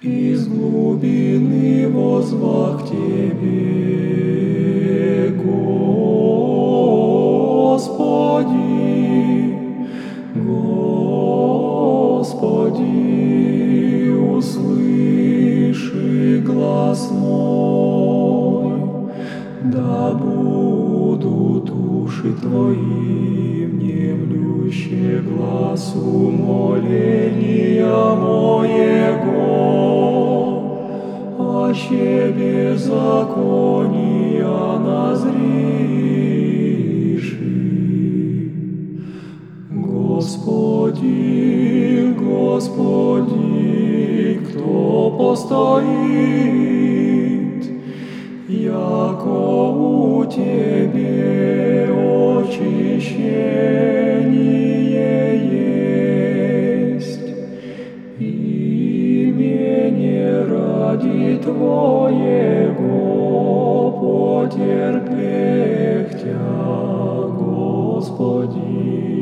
Из глубины возвах Тебе, Господи, Господи, услыши глаз мой, да будут уши Твои, внемлющие глазу моления аще беззакония назриши. Господи, Господи, кто постоит, яко у Тебе ради Твоего потерпехтя, Господи.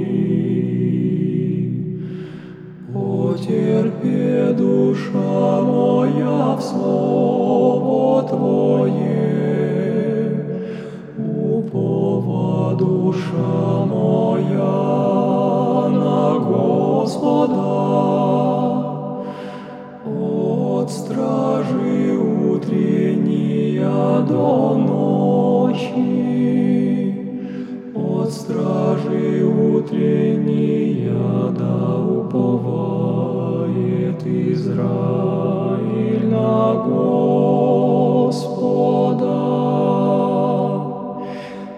До ночи, от стражи утренняя да уповает Израиль на Господа.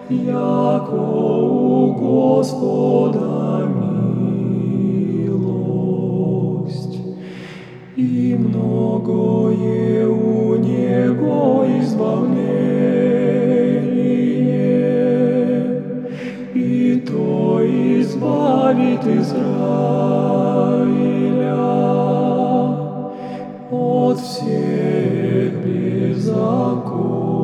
Яко у Господа милость, и многое быт Израиля от всех беззаконий.